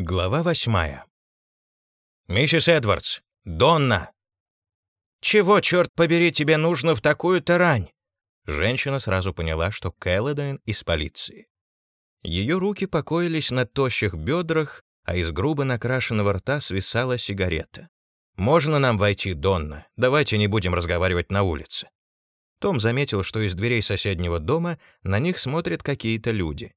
Глава восьмая. «Миссис Эдвардс! Донна!» «Чего, черт побери, тебе нужно в такую-то рань?» Женщина сразу поняла, что Кэлладайн из полиции. Ее руки покоились на тощих бедрах, а из грубо накрашенного рта свисала сигарета. «Можно нам войти, Донна? Давайте не будем разговаривать на улице». Том заметил, что из дверей соседнего дома на них смотрят какие-то люди.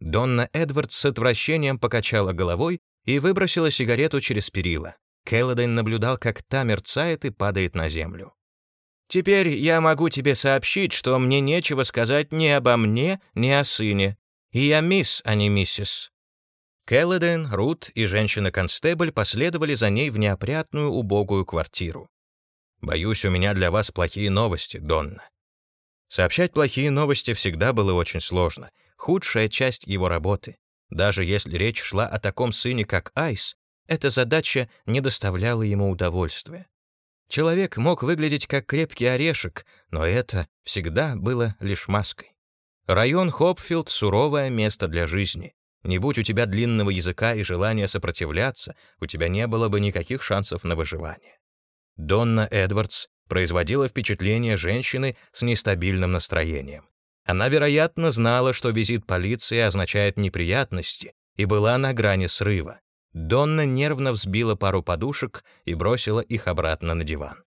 Донна Эдвардс с отвращением покачала головой и выбросила сигарету через перила. Келлоден наблюдал, как та мерцает и падает на землю. «Теперь я могу тебе сообщить, что мне нечего сказать ни обо мне, ни о сыне. И я мисс, а не миссис». Келлоден, Рут и женщина-констебль последовали за ней в неопрятную убогую квартиру. «Боюсь, у меня для вас плохие новости, Донна». Сообщать плохие новости всегда было очень сложно, худшая часть его работы. Даже если речь шла о таком сыне, как Айс, эта задача не доставляла ему удовольствия. Человек мог выглядеть как крепкий орешек, но это всегда было лишь маской. Район Хопфилд — суровое место для жизни. Не будь у тебя длинного языка и желания сопротивляться, у тебя не было бы никаких шансов на выживание. Донна Эдвардс производила впечатление женщины с нестабильным настроением. Она, вероятно, знала, что визит полиции означает неприятности, и была на грани срыва. Донна нервно взбила пару подушек и бросила их обратно на диван.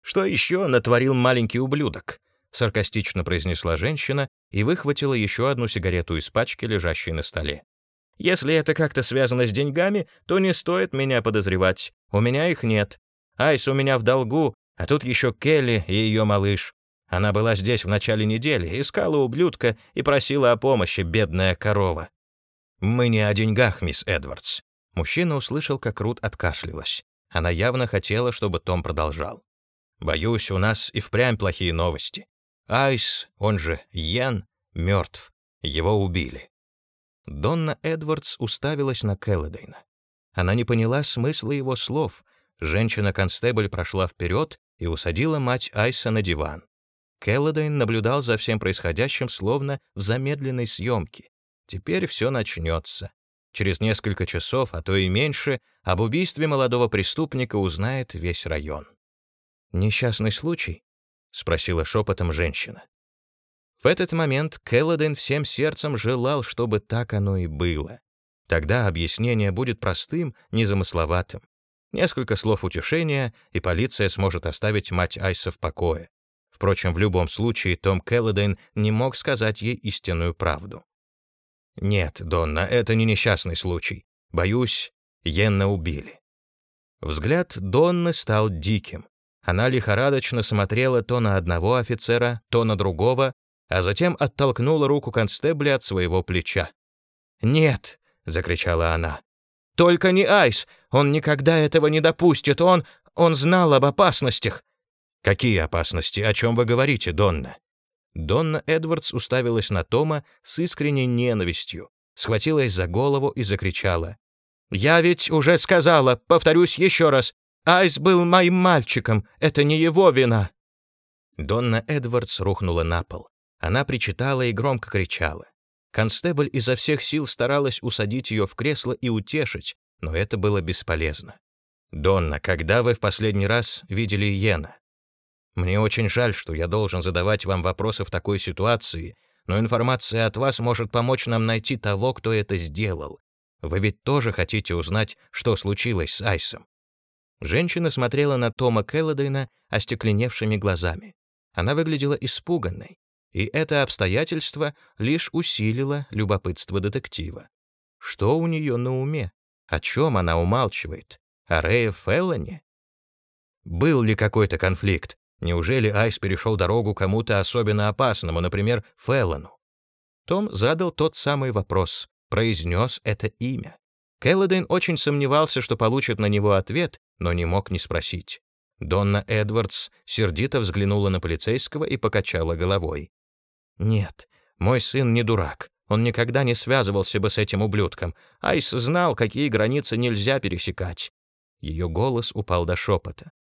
«Что еще натворил маленький ублюдок?» — саркастично произнесла женщина и выхватила еще одну сигарету из пачки, лежащей на столе. «Если это как-то связано с деньгами, то не стоит меня подозревать. У меня их нет. Айс у меня в долгу, а тут еще Келли и ее малыш. Она была здесь в начале недели, искала ублюдка и просила о помощи, бедная корова. «Мы не о деньгах, мисс Эдвардс». Мужчина услышал, как Рут откашлялась. Она явно хотела, чтобы Том продолжал. «Боюсь, у нас и впрямь плохие новости. Айс, он же Йен, мертв. Его убили». Донна Эдвардс уставилась на Келлодейна. Она не поняла смысла его слов. Женщина-констебль прошла вперед и усадила мать Айса на диван. Келлодейн наблюдал за всем происходящим словно в замедленной съемке. Теперь все начнется. Через несколько часов, а то и меньше, об убийстве молодого преступника узнает весь район. «Несчастный случай?» — спросила шепотом женщина. В этот момент Келлоден всем сердцем желал, чтобы так оно и было. Тогда объяснение будет простым, незамысловатым. Несколько слов утешения, и полиция сможет оставить мать Айса в покое. Впрочем, в любом случае Том Келлодейн не мог сказать ей истинную правду. «Нет, Донна, это не несчастный случай. Боюсь, Йенна убили». Взгляд Донны стал диким. Она лихорадочно смотрела то на одного офицера, то на другого, а затем оттолкнула руку констебля от своего плеча. «Нет!» — закричала она. «Только не Айс! Он никогда этого не допустит! Он... он знал об опасностях! «Какие опасности? О чем вы говорите, Донна?» Донна Эдвардс уставилась на Тома с искренней ненавистью, схватилась за голову и закричала. «Я ведь уже сказала, повторюсь еще раз, Айс был моим мальчиком, это не его вина!» Донна Эдвардс рухнула на пол. Она причитала и громко кричала. Констебль изо всех сил старалась усадить ее в кресло и утешить, но это было бесполезно. «Донна, когда вы в последний раз видели Йена?» Мне очень жаль, что я должен задавать вам вопросы в такой ситуации, но информация от вас может помочь нам найти того, кто это сделал. Вы ведь тоже хотите узнать, что случилось с Айсом?» Женщина смотрела на Тома Келлодейна остекленевшими глазами. Она выглядела испуганной, и это обстоятельство лишь усилило любопытство детектива. Что у нее на уме? О чем она умалчивает? О Рэе Феллоне? Был ли какой-то конфликт? Неужели Айс перешел дорогу кому-то особенно опасному, например, Феллону? Том задал тот самый вопрос, произнес это имя. Келлодейн очень сомневался, что получит на него ответ, но не мог не спросить. Донна Эдвардс сердито взглянула на полицейского и покачала головой. «Нет, мой сын не дурак. Он никогда не связывался бы с этим ублюдком. Айс знал, какие границы нельзя пересекать». Ее голос упал до шепота.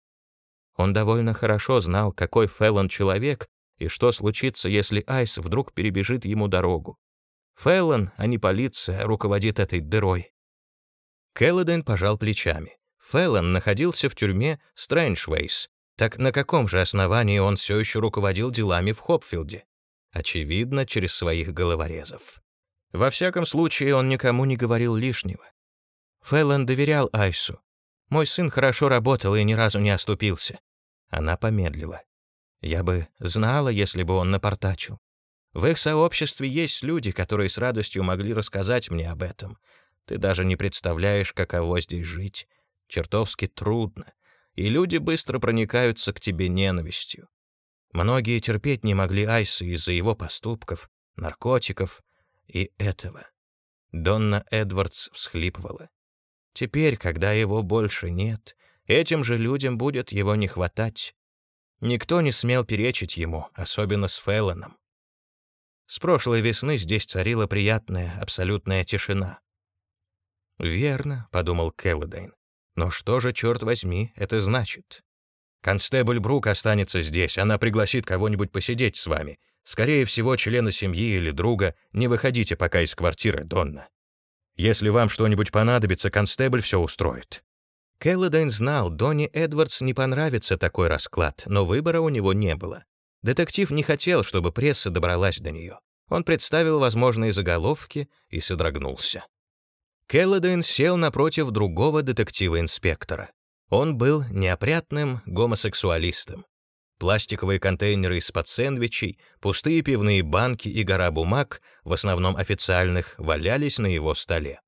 Он довольно хорошо знал, какой Феллон человек и что случится, если Айс вдруг перебежит ему дорогу. Феллон, а не полиция, руководит этой дырой. Келлоден пожал плечами. Феллон находился в тюрьме Стрэнджвейс. Так на каком же основании он все еще руководил делами в Хопфилде? Очевидно, через своих головорезов. Во всяком случае, он никому не говорил лишнего. Феллон доверял Айсу. Мой сын хорошо работал и ни разу не оступился. Она помедлила. Я бы знала, если бы он напортачил. В их сообществе есть люди, которые с радостью могли рассказать мне об этом. Ты даже не представляешь, каково здесь жить. Чертовски трудно, и люди быстро проникаются к тебе ненавистью. Многие терпеть не могли Айса из-за его поступков, наркотиков и этого. Донна Эдвардс всхлипывала. Теперь, когда его больше нет, этим же людям будет его не хватать. Никто не смел перечить ему, особенно с Феллоном. С прошлой весны здесь царила приятная, абсолютная тишина. «Верно», — подумал Келлодейн. «Но что же, черт возьми, это значит?» «Констебль Брук останется здесь, она пригласит кого-нибудь посидеть с вами. Скорее всего, члена семьи или друга. Не выходите пока из квартиры, Донна. Если вам что-нибудь понадобится, констебль все устроит. Келлодейн знал, Донни Эдвардс не понравится такой расклад, но выбора у него не было. Детектив не хотел, чтобы пресса добралась до нее. Он представил возможные заголовки и содрогнулся. Келлодейн сел напротив другого детектива-инспектора. Он был неопрятным гомосексуалистом. Пластиковые контейнеры из-под сэндвичей, пустые пивные банки и гора бумаг, в основном официальных, валялись на его столе.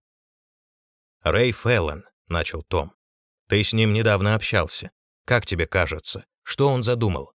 «Рэй Феллон», — начал Том. Ты с ним недавно общался. Как тебе кажется, что он задумал?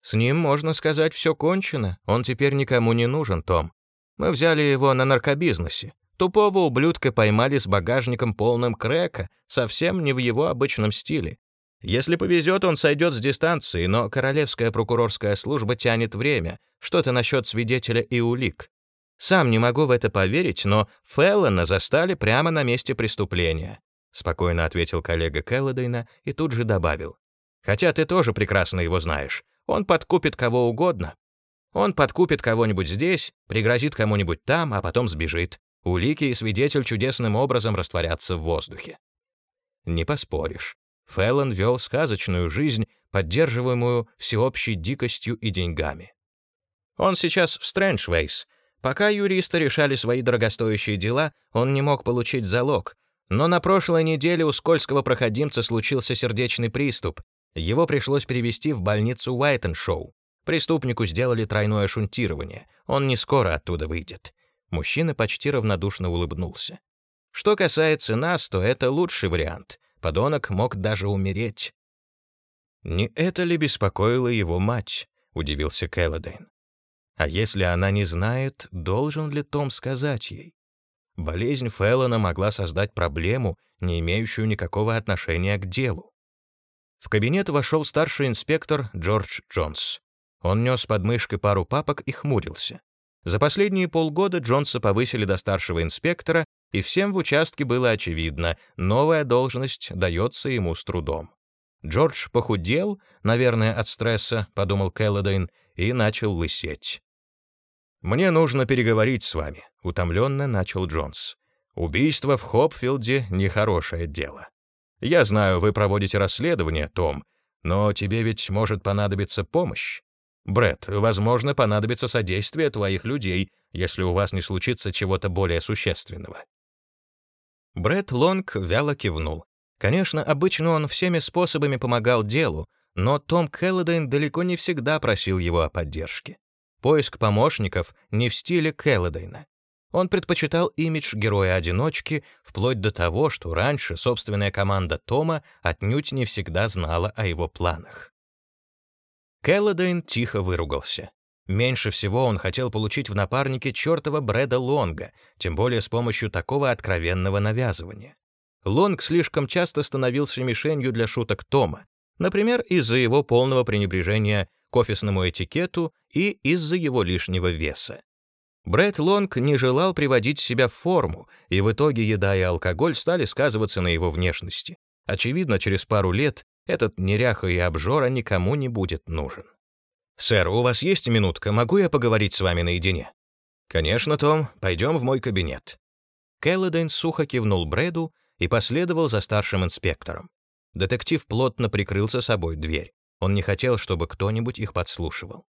С ним, можно сказать, все кончено. Он теперь никому не нужен, Том. Мы взяли его на наркобизнесе. Тупого ублюдка поймали с багажником полным крека, совсем не в его обычном стиле. Если повезет, он сойдет с дистанции, но Королевская прокурорская служба тянет время. Что-то насчет свидетеля и улик. Сам не могу в это поверить, но Феллона застали прямо на месте преступления. — спокойно ответил коллега Келлодейна и тут же добавил. «Хотя ты тоже прекрасно его знаешь. Он подкупит кого угодно. Он подкупит кого-нибудь здесь, пригрозит кому-нибудь там, а потом сбежит. Улики и свидетель чудесным образом растворятся в воздухе». Не поспоришь. Феллон вел сказочную жизнь, поддерживаемую всеобщей дикостью и деньгами. Он сейчас в Стрэнджвейс. Пока юристы решали свои дорогостоящие дела, он не мог получить залог, но на прошлой неделе у скользкого проходимца случился сердечный приступ. Его пришлось перевести в больницу Уайтеншоу. Преступнику сделали тройное шунтирование. Он не скоро оттуда выйдет. Мужчина почти равнодушно улыбнулся. Что касается нас, то это лучший вариант. Подонок мог даже умереть. «Не это ли беспокоило его мать?» — удивился Келлодейн. «А если она не знает, должен ли Том сказать ей?» Болезнь Феллона могла создать проблему, не имеющую никакого отношения к делу. В кабинет вошел старший инспектор Джордж Джонс. Он нес под мышкой пару папок и хмурился. За последние полгода Джонса повысили до старшего инспектора, и всем в участке было очевидно, новая должность дается ему с трудом. Джордж похудел, наверное, от стресса, подумал Келлодейн, и начал лысеть. «Мне нужно переговорить с вами», — утомленно начал Джонс. «Убийство в Хопфилде — нехорошее дело. Я знаю, вы проводите расследование, Том, но тебе ведь может понадобиться помощь. Бред, возможно, понадобится содействие твоих людей, если у вас не случится чего-то более существенного». Брэд Лонг вяло кивнул. Конечно, обычно он всеми способами помогал делу, но Том Келлодейн далеко не всегда просил его о поддержке. Поиск помощников не в стиле Келлодейна. Он предпочитал имидж героя-одиночки, вплоть до того, что раньше собственная команда Тома отнюдь не всегда знала о его планах. Келлодейн тихо выругался. Меньше всего он хотел получить в напарнике чертова Брэда Лонга, тем более с помощью такого откровенного навязывания. Лонг слишком часто становился мишенью для шуток Тома, например, из-за его полного пренебрежения к офисному этикету и из-за его лишнего веса. Брэд Лонг не желал приводить себя в форму, и в итоге еда и алкоголь стали сказываться на его внешности. Очевидно, через пару лет этот неряха и обжора никому не будет нужен. «Сэр, у вас есть минутка? Могу я поговорить с вами наедине?» «Конечно, Том. Пойдем в мой кабинет». Келлодейн сухо кивнул Брэду и последовал за старшим инспектором. Детектив плотно прикрыл за собой дверь. Он не хотел, чтобы кто-нибудь их подслушивал.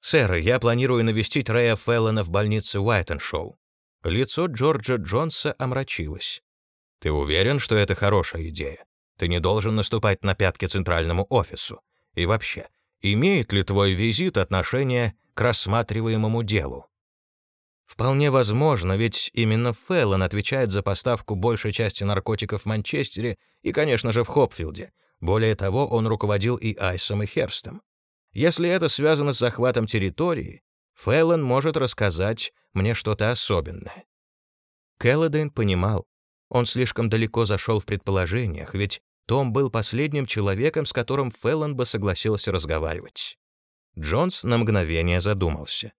«Сэр, я планирую навестить Рэя Феллона в больнице Уайтеншоу». Лицо Джорджа Джонса омрачилось. «Ты уверен, что это хорошая идея? Ты не должен наступать на пятки центральному офису. И вообще, имеет ли твой визит отношение к рассматриваемому делу?» Вполне возможно, ведь именно Феллон отвечает за поставку большей части наркотиков в Манчестере и, конечно же, в Хопфилде. Более того, он руководил и Айсом, и Херстом. Если это связано с захватом территории, Феллон может рассказать мне что-то особенное. Келлодейн понимал, он слишком далеко зашел в предположениях, ведь том был последним человеком, с которым Феллон бы согласился разговаривать. Джонс на мгновение задумался.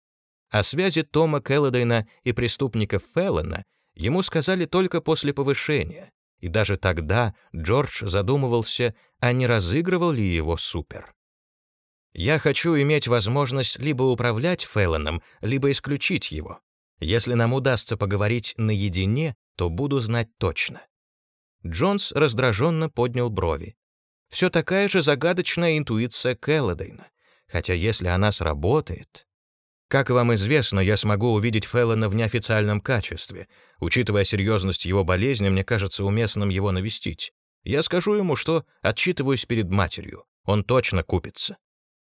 О связи Тома Келлодейна и преступников Феллона ему сказали только после повышения, и даже тогда Джордж задумывался, а не разыгрывал ли его супер. «Я хочу иметь возможность либо управлять Феллоном, либо исключить его. Если нам удастся поговорить наедине, то буду знать точно». Джонс раздраженно поднял брови. Все такая же загадочная интуиция Келлодейна, хотя если она сработает... Как вам известно, я смогу увидеть Феллона в неофициальном качестве. Учитывая серьезность его болезни, мне кажется уместным его навестить. Я скажу ему, что отчитываюсь перед матерью. Он точно купится.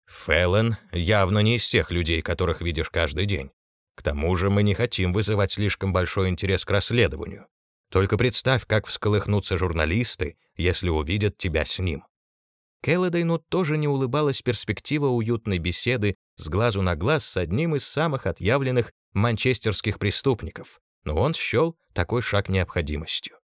Феллон явно не из тех людей, которых видишь каждый день. К тому же мы не хотим вызывать слишком большой интерес к расследованию. Только представь, как всколыхнутся журналисты, если увидят тебя с ним. Келлодейну тоже не улыбалась перспектива уютной беседы с глазу на глаз с одним из самых отъявленных манчестерских преступников, но он счел такой шаг необходимостью.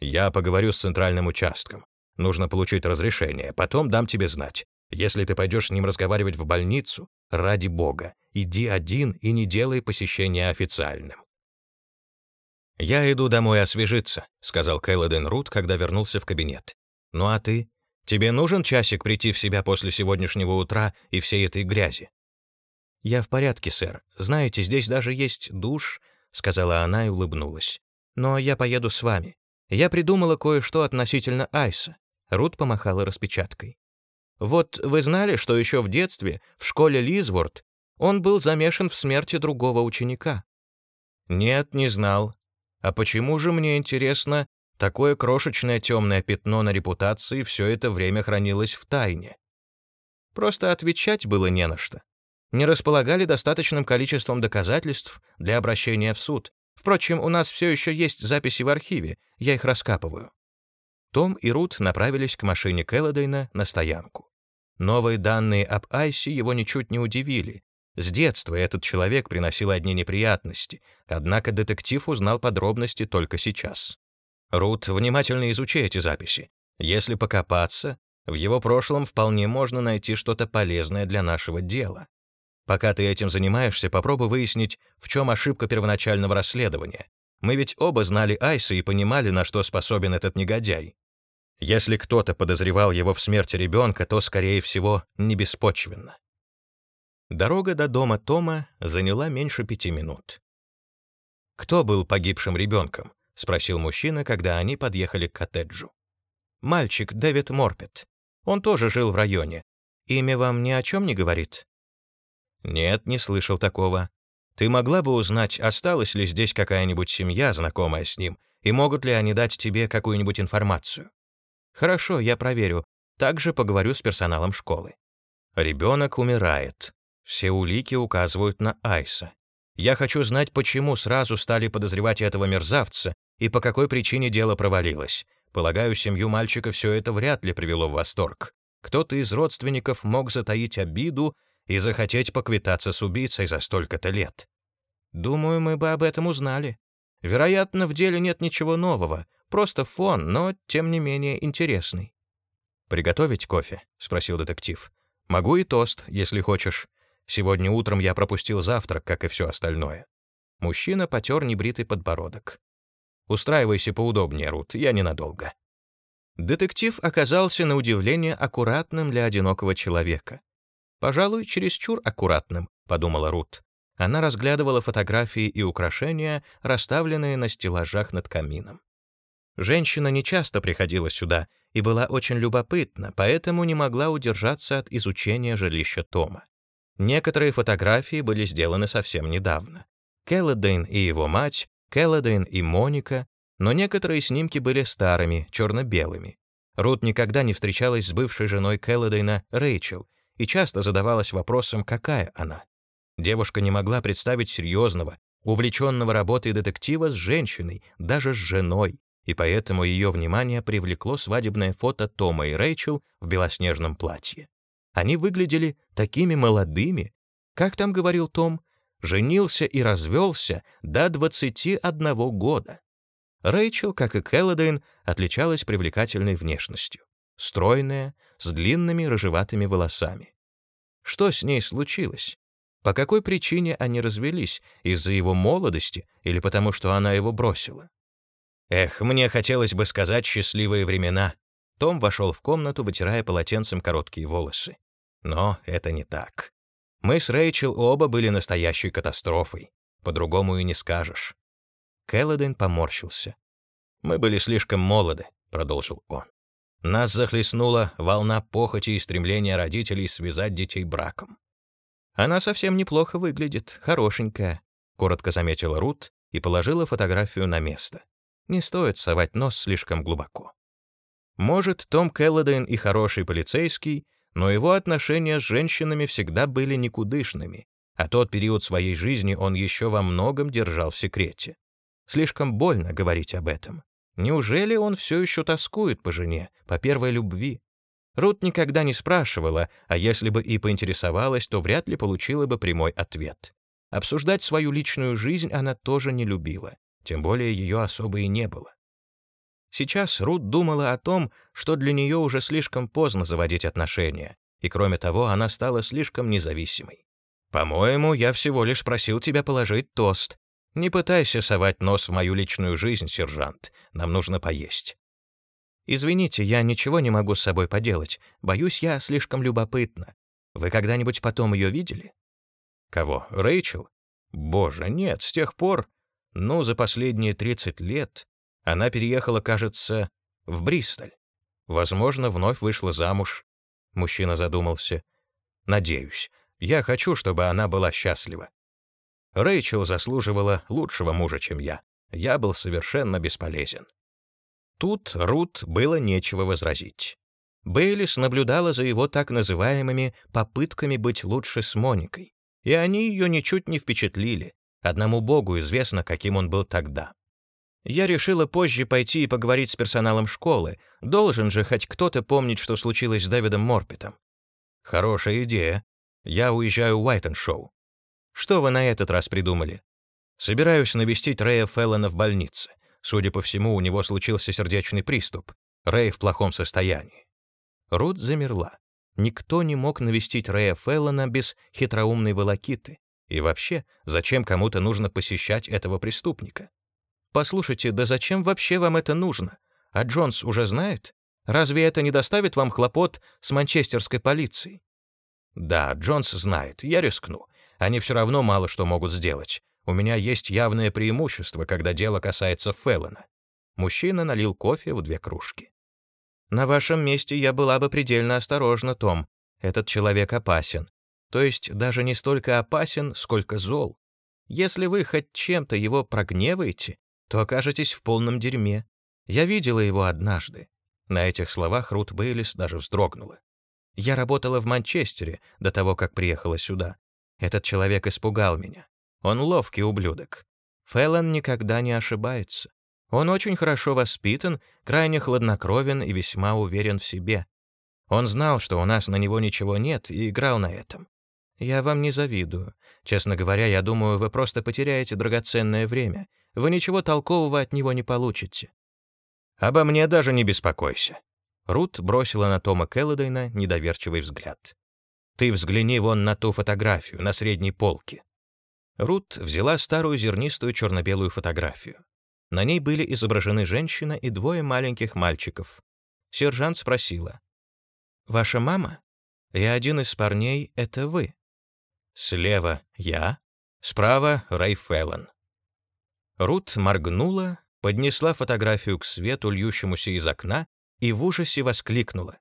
«Я поговорю с центральным участком. Нужно получить разрешение, потом дам тебе знать. Если ты пойдешь с ним разговаривать в больницу, ради бога, иди один и не делай посещение официальным». «Я иду домой освежиться», — сказал Кэлладен Рут, когда вернулся в кабинет. «Ну а ты? Тебе нужен часик прийти в себя после сегодняшнего утра и всей этой грязи?» «Я в порядке, сэр. Знаете, здесь даже есть душ», — сказала она и улыбнулась. «Но я поеду с вами. Я придумала кое-что относительно Айса». Рут помахала распечаткой. «Вот вы знали, что еще в детстве, в школе Лизворд, он был замешан в смерти другого ученика?» «Нет, не знал. А почему же, мне интересно, Такое крошечное темное пятно на репутации все это время хранилось в тайне. Просто отвечать было не на что. Не располагали достаточным количеством доказательств для обращения в суд. Впрочем, у нас все еще есть записи в архиве, я их раскапываю. Том и Рут направились к машине Келлодейна на стоянку. Новые данные об Айсе его ничуть не удивили. С детства этот человек приносил одни неприятности, однако детектив узнал подробности только сейчас. Рут, внимательно изучи эти записи. Если покопаться, в его прошлом вполне можно найти что-то полезное для нашего дела. Пока ты этим занимаешься, попробуй выяснить, в чем ошибка первоначального расследования. Мы ведь оба знали Айса и понимали, на что способен этот негодяй. Если кто-то подозревал его в смерти ребенка, то, скорее всего, не беспочвенно. Дорога до дома Тома заняла меньше пяти минут. Кто был погибшим ребенком? — спросил мужчина, когда они подъехали к коттеджу. «Мальчик Дэвид Морпет. Он тоже жил в районе. Имя вам ни о чем не говорит?» «Нет, не слышал такого. Ты могла бы узнать, осталась ли здесь какая-нибудь семья, знакомая с ним, и могут ли они дать тебе какую-нибудь информацию?» «Хорошо, я проверю. Также поговорю с персоналом школы». Ребенок умирает. Все улики указывают на Айса. Я хочу знать, почему сразу стали подозревать этого мерзавца и по какой причине дело провалилось. Полагаю, семью мальчика все это вряд ли привело в восторг. Кто-то из родственников мог затаить обиду и захотеть поквитаться с убийцей за столько-то лет. Думаю, мы бы об этом узнали. Вероятно, в деле нет ничего нового, просто фон, но, тем не менее, интересный. «Приготовить кофе?» — спросил детектив. «Могу и тост, если хочешь. Сегодня утром я пропустил завтрак, как и все остальное». Мужчина потер небритый подбородок. Устраивайся поудобнее, Рут, я ненадолго». Детектив оказался на удивление аккуратным для одинокого человека. «Пожалуй, чересчур аккуратным», — подумала Рут. Она разглядывала фотографии и украшения, расставленные на стеллажах над камином. Женщина нечасто приходила сюда и была очень любопытна, поэтому не могла удержаться от изучения жилища Тома. Некоторые фотографии были сделаны совсем недавно. Келлодейн и его мать, Келлодейн и Моника, но некоторые снимки были старыми, черно-белыми. Рут никогда не встречалась с бывшей женой Келлодейна, Рэйчел, и часто задавалась вопросом, какая она. Девушка не могла представить серьезного, увлеченного работой детектива с женщиной, даже с женой, и поэтому ее внимание привлекло свадебное фото Тома и Рэйчел в белоснежном платье. Они выглядели такими молодыми. Как там говорил Том? Женился и развелся до 21 года. Рэйчел, как и Келлодейн, отличалась привлекательной внешностью. Стройная, с длинными рыжеватыми волосами. Что с ней случилось? По какой причине они развелись? Из-за его молодости или потому, что она его бросила? Эх, мне хотелось бы сказать «счастливые времена». Том вошел в комнату, вытирая полотенцем короткие волосы. Но это не так. Мы с Рэйчел оба были настоящей катастрофой. По-другому и не скажешь. Келлоден поморщился. «Мы были слишком молоды», — продолжил он. «Нас захлестнула волна похоти и стремления родителей связать детей браком. Она совсем неплохо выглядит, хорошенькая», — коротко заметила Рут и положила фотографию на место. Не стоит совать нос слишком глубоко. Может, Том Келлодейн и хороший полицейский, но его отношения с женщинами всегда были никудышными, а тот период своей жизни он еще во многом держал в секрете. Слишком больно говорить об этом. Неужели он все еще тоскует по жене, по первой любви? Рут никогда не спрашивала, а если бы и поинтересовалась, то вряд ли получила бы прямой ответ. Обсуждать свою личную жизнь она тоже не любила. Тем более ее особо и не было. Сейчас Рут думала о том, что для нее уже слишком поздно заводить отношения, и кроме того, она стала слишком независимой. «По-моему, я всего лишь просил тебя положить тост. Не пытайся совать нос в мою личную жизнь, сержант. Нам нужно поесть». «Извините, я ничего не могу с собой поделать. Боюсь, я слишком любопытна. Вы когда-нибудь потом ее видели?» «Кого? Рэйчел?» «Боже, нет, с тех пор...» Ну, за последние 30 лет она переехала, кажется, в Бристоль. Возможно, вновь вышла замуж. Мужчина задумался. Надеюсь. Я хочу, чтобы она была счастлива. Рэйчел заслуживала лучшего мужа, чем я. Я был совершенно бесполезен. Тут Рут было нечего возразить. Бейлис наблюдала за его так называемыми попытками быть лучше с Моникой, и они ее ничуть не впечатлили, Одному Богу известно, каким он был тогда. Я решила позже пойти и поговорить с персоналом школы. Должен же хоть кто-то помнить, что случилось с Дэвидом Морпитом. Хорошая идея. Я уезжаю в Уайтеншоу. Что вы на этот раз придумали? Собираюсь навестить Рэя Феллона в больнице. Судя по всему, у него случился сердечный приступ. Рэй в плохом состоянии. Рут замерла. Никто не мог навестить Рэя Феллона без хитроумной волокиты. И вообще, зачем кому-то нужно посещать этого преступника? Послушайте, да зачем вообще вам это нужно? А Джонс уже знает? Разве это не доставит вам хлопот с манчестерской полицией? Да, Джонс знает, я рискну. Они все равно мало что могут сделать. У меня есть явное преимущество, когда дело касается Феллона. Мужчина налил кофе в две кружки. На вашем месте я была бы предельно осторожна, Том. Этот человек опасен то есть даже не столько опасен, сколько зол. Если вы хоть чем-то его прогневаете, то окажетесь в полном дерьме. Я видела его однажды. На этих словах Рут Бейлис даже вздрогнула. Я работала в Манчестере до того, как приехала сюда. Этот человек испугал меня. Он ловкий ублюдок. Фэллон никогда не ошибается. Он очень хорошо воспитан, крайне хладнокровен и весьма уверен в себе. Он знал, что у нас на него ничего нет, и играл на этом. Я вам не завидую. Честно говоря, я думаю, вы просто потеряете драгоценное время. Вы ничего толкового от него не получите. Обо мне даже не беспокойся. Рут бросила на Тома Келлодейна недоверчивый взгляд. Ты взгляни вон на ту фотографию на средней полке. Рут взяла старую зернистую черно-белую фотографию. На ней были изображены женщина и двое маленьких мальчиков. Сержант спросила. «Ваша мама? И один из парней — это вы?» Слева я, справа Рэй Феллон. Рут моргнула, поднесла фотографию к свету, льющемуся из окна, и в ужасе воскликнула.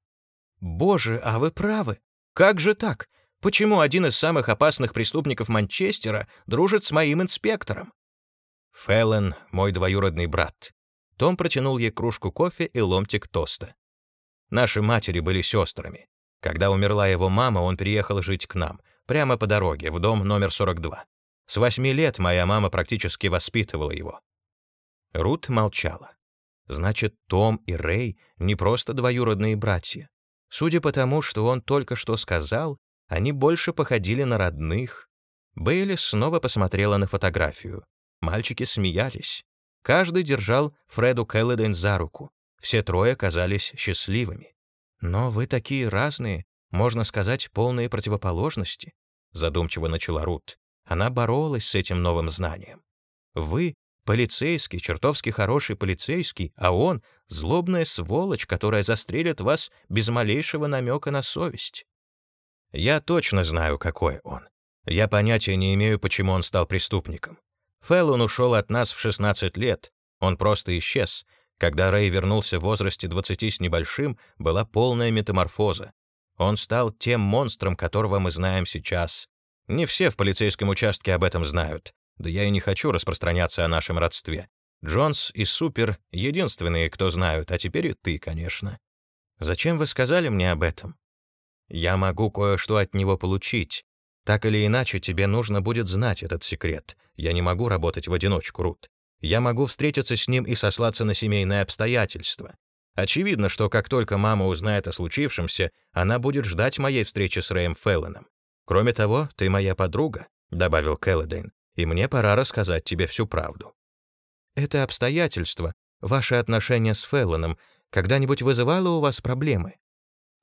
«Боже, а вы правы! Как же так? Почему один из самых опасных преступников Манчестера дружит с моим инспектором?» «Фэллон — мой двоюродный брат». Том протянул ей кружку кофе и ломтик тоста. Наши матери были сестрами. Когда умерла его мама, он переехал жить к нам, прямо по дороге, в дом номер 42. С восьми лет моя мама практически воспитывала его. Рут молчала. Значит, Том и Рэй не просто двоюродные братья. Судя по тому, что он только что сказал, они больше походили на родных. Бейли снова посмотрела на фотографию. Мальчики смеялись. Каждый держал Фреду Келлиден за руку. Все трое казались счастливыми. «Но вы такие разные, можно сказать, полные противоположности», задумчиво начала Рут. Она боролась с этим новым знанием. «Вы — полицейский, чертовски хороший полицейский, а он — злобная сволочь, которая застрелит вас без малейшего намека на совесть». «Я точно знаю, какой он. Я понятия не имею, почему он стал преступником. Фэллон ушел от нас в 16 лет, он просто исчез, когда Рэй вернулся в возрасте 20 с небольшим, была полная метаморфоза. Он стал тем монстром, которого мы знаем сейчас. Не все в полицейском участке об этом знают. Да я и не хочу распространяться о нашем родстве. Джонс и Супер — единственные, кто знают, а теперь и ты, конечно. Зачем вы сказали мне об этом? Я могу кое-что от него получить. Так или иначе, тебе нужно будет знать этот секрет. Я не могу работать в одиночку, Рут. Я могу встретиться с ним и сослаться на семейные обстоятельства. Очевидно, что как только мама узнает о случившемся, она будет ждать моей встречи с Рэем Феллоном. Кроме того, ты моя подруга, добавил Келлодейн, и мне пора рассказать тебе всю правду. Это обстоятельство, ваше отношение с Феллоном, когда-нибудь вызывало у вас проблемы?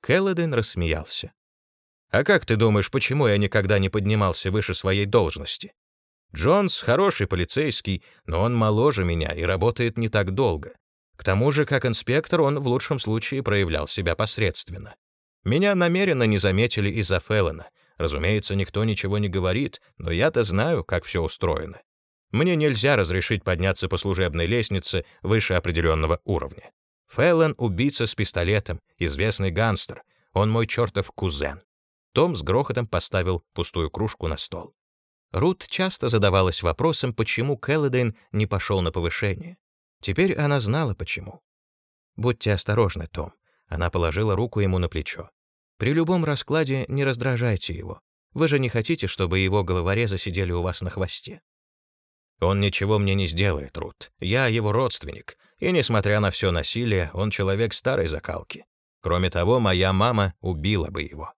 Келлодейн рассмеялся. А как ты думаешь, почему я никогда не поднимался выше своей должности? Джонс хороший полицейский, но он моложе меня и работает не так долго. К тому же, как инспектор, он в лучшем случае проявлял себя посредственно. Меня намеренно не заметили из-за Феллона. Разумеется, никто ничего не говорит, но я-то знаю, как все устроено. Мне нельзя разрешить подняться по служебной лестнице выше определенного уровня. Феллон — убийца с пистолетом, известный гангстер. Он мой чертов кузен. Том с грохотом поставил пустую кружку на стол. Рут часто задавалась вопросом, почему Келлодейн не пошел на повышение. Теперь она знала, почему. «Будьте осторожны, Том». Она положила руку ему на плечо. «При любом раскладе не раздражайте его. Вы же не хотите, чтобы его головорезы сидели у вас на хвосте». «Он ничего мне не сделает, Рут. Я его родственник, и, несмотря на все насилие, он человек старой закалки. Кроме того, моя мама убила бы его».